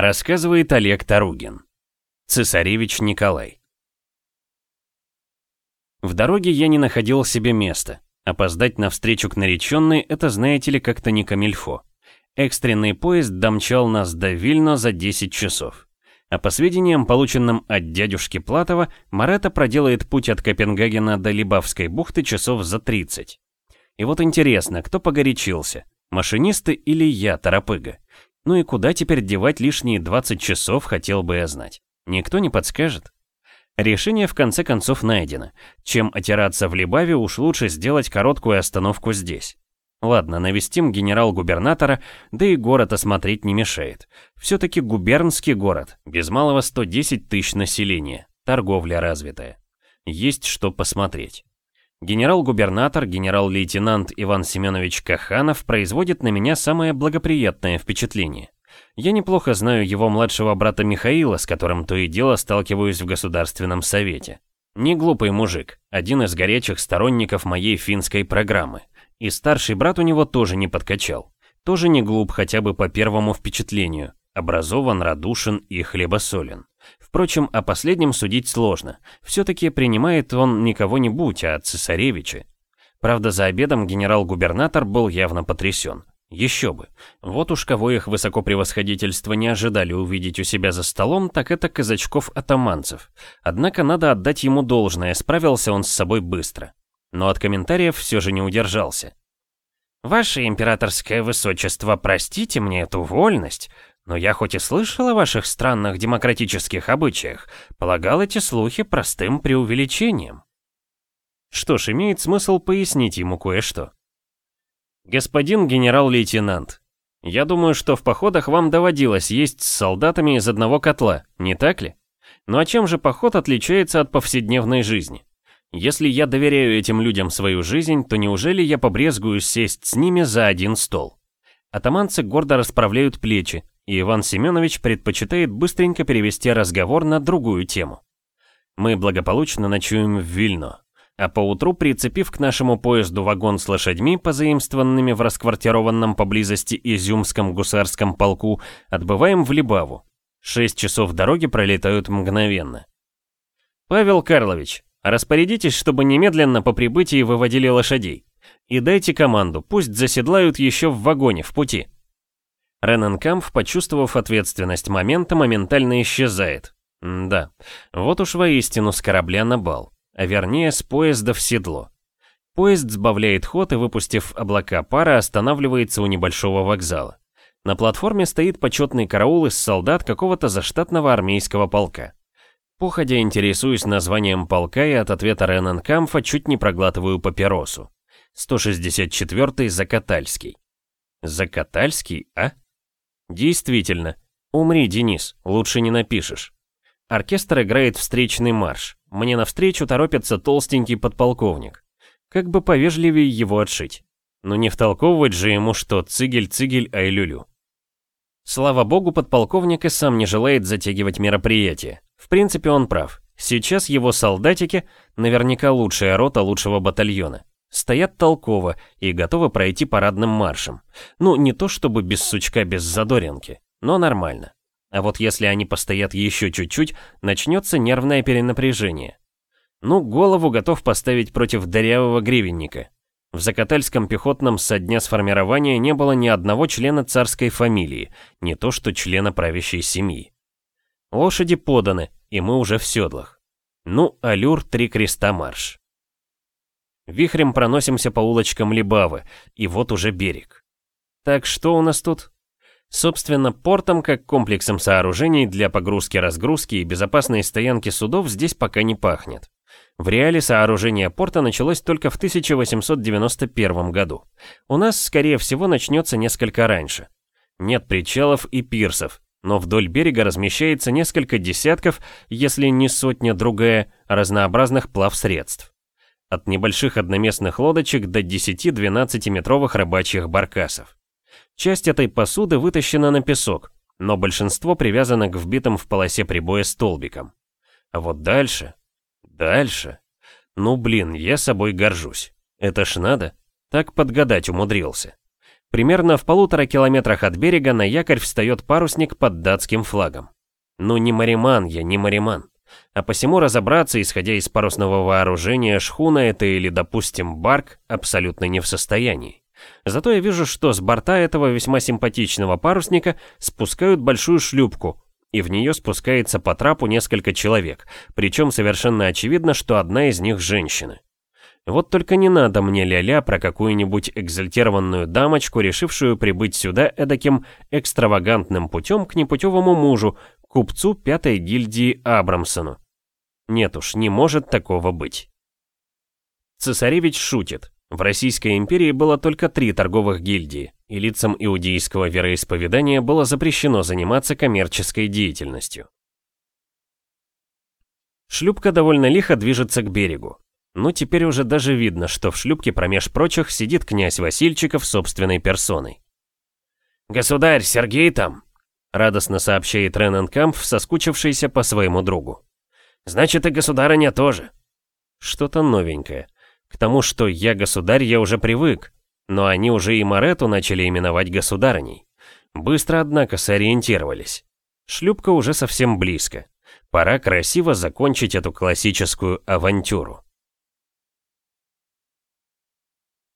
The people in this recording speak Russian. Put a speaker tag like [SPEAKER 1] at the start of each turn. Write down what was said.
[SPEAKER 1] Рассказывает Олег Таругин. Цесаревич Николай. В дороге я не находил себе места. Опоздать на встречу к нареченной — это, знаете ли, как-то не камильфо. Экстренный поезд домчал нас до Вильно за 10 часов. А по сведениям, полученным от дядюшки Платова, Марета проделает путь от Копенгагена до Либавской бухты часов за 30. И вот интересно, кто погорячился? Машинисты или я, торопыга? Ну и куда теперь девать лишние 20 часов, хотел бы я знать. Никто не подскажет? Решение в конце концов найдено. Чем отираться в Либаве, уж лучше сделать короткую остановку здесь. Ладно, навестим генерал-губернатора, да и город осмотреть не мешает. Все-таки губернский город, без малого 110 тысяч населения, торговля развитая. Есть что посмотреть. Генерал-губернатор, генерал-лейтенант Иван Семенович Каханов производит на меня самое благоприятное впечатление. Я неплохо знаю его младшего брата Михаила, с которым то и дело сталкиваюсь в Государственном Совете. Не глупый мужик, один из горячих сторонников моей финской программы. И старший брат у него тоже не подкачал. Тоже не глуп хотя бы по первому впечатлению. Образован, радушен и хлебосолен. Впрочем, о последнем судить сложно. Все-таки принимает он не кого-нибудь, а цесаревича. Правда, за обедом генерал-губернатор был явно потрясен. Еще бы. Вот уж кого их высокопревосходительство не ожидали увидеть у себя за столом, так это казачков-атаманцев. Однако надо отдать ему должное, справился он с собой быстро но от комментариев все же не удержался. «Ваше императорское высочество, простите мне эту вольность, но я хоть и слышал о ваших странных демократических обычаях, полагал эти слухи простым преувеличением». Что ж, имеет смысл пояснить ему кое-что. «Господин генерал-лейтенант, я думаю, что в походах вам доводилось есть с солдатами из одного котла, не так ли? Ну а чем же поход отличается от повседневной жизни? Если я доверяю этим людям свою жизнь, то неужели я побрезгую сесть с ними за один стол? Атаманцы гордо расправляют плечи, и Иван Семенович предпочитает быстренько перевести разговор на другую тему. Мы благополучно ночуем в Вильно, а поутру, прицепив к нашему поезду вагон с лошадьми, позаимствованными в расквартированном поблизости Изюмском гусарском полку, отбываем в Либаву. Шесть часов дороги пролетают мгновенно. «Павел Карлович, Распорядитесь, чтобы немедленно по прибытии выводили лошадей. И дайте команду, пусть заседлают еще в вагоне, в пути. Рененкамп, почувствовав ответственность момента, моментально исчезает. М да, вот уж воистину с корабля на бал, а вернее с поезда в седло. Поезд сбавляет ход и, выпустив облака пара, останавливается у небольшого вокзала. На платформе стоит почетный караул из солдат какого-то заштатного армейского полка. Походя интересуюсь названием полка и от ответа Рененкамфа чуть не проглатываю папиросу. 164-й Закатальский. Закатальский, а? Действительно. Умри, Денис, лучше не напишешь. Оркестр играет встречный марш. Мне навстречу торопится толстенький подполковник. Как бы повежливее его отшить. Но не втолковывать же ему, что цигель-цигель ай-люлю. Слава богу, подполковник и сам не желает затягивать мероприятие. В принципе, он прав. Сейчас его солдатики, наверняка лучшая рота лучшего батальона, стоят толково и готовы пройти парадным маршем. Ну, не то чтобы без сучка, без задоринки, но нормально. А вот если они постоят еще чуть-чуть, начнется нервное перенапряжение. Ну, голову готов поставить против дырявого гривенника. В Закатальском пехотном со дня сформирования не было ни одного члена царской фамилии, не то что члена правящей семьи. Лошади поданы, и мы уже в седлах. Ну, аллюр три креста марш. Вихрем проносимся по улочкам Либавы, и вот уже берег. Так что у нас тут? Собственно, портом как комплексом сооружений для погрузки-разгрузки и безопасной стоянки судов здесь пока не пахнет. В реале сооружение порта началось только в 1891 году. У нас, скорее всего, начнется несколько раньше. Нет причалов и пирсов, но вдоль берега размещается несколько десятков, если не сотня другая, разнообразных плавсредств. От небольших одноместных лодочек до 10-12 метровых рыбачьих баркасов. Часть этой посуды вытащена на песок, но большинство привязано к вбитым в полосе прибоя столбикам. А вот дальше... Дальше... Ну блин, я собой горжусь. Это ж надо. Так подгадать умудрился. Примерно в полутора километрах от берега на якорь встает парусник под датским флагом. Ну не мариман я, не мариман. А посему разобраться, исходя из парусного вооружения, шхуна это или, допустим, барк, абсолютно не в состоянии. Зато я вижу, что с борта этого весьма симпатичного парусника спускают большую шлюпку, и в нее спускается по трапу несколько человек, причем совершенно очевидно, что одна из них женщина. Вот только не надо мне ля-ля про какую-нибудь экзальтированную дамочку, решившую прибыть сюда эдаким экстравагантным путем к непутевому мужу, купцу пятой гильдии Абрамсону. Нет уж, не может такого быть. Цесаревич шутит. В Российской империи было только три торговых гильдии, и лицам иудейского вероисповедания было запрещено заниматься коммерческой деятельностью. Шлюпка довольно лихо движется к берегу. Ну, теперь уже даже видно, что в шлюпке промеж прочих сидит князь Васильчиков собственной персоной. «Государь, Сергей там!» — радостно сообщает Рененкамп, соскучившийся по своему другу. «Значит, и государыня тоже». Что-то новенькое. К тому, что я государь, я уже привык, но они уже и Морету начали именовать государыней. Быстро, однако, сориентировались. Шлюпка уже совсем близко. Пора красиво закончить эту классическую авантюру.